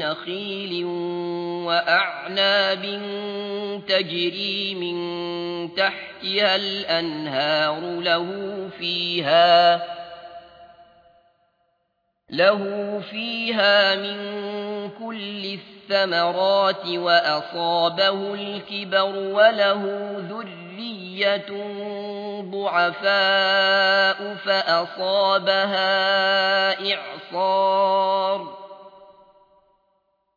نخيل وأعناب تجري من تحتها الأنهار له فيها له فيها من كل الثمرات وأصابه الكبر وله ذرية ضعفاء فأصابها إعصار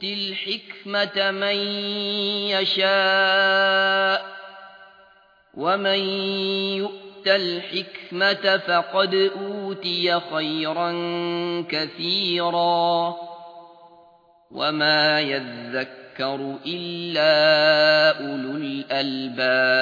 يؤتي الحكمة من يشاء ومن يؤتي الحكمة فقد أوتي خيرا كثيرا وما يذكر إلا أولو الألباب.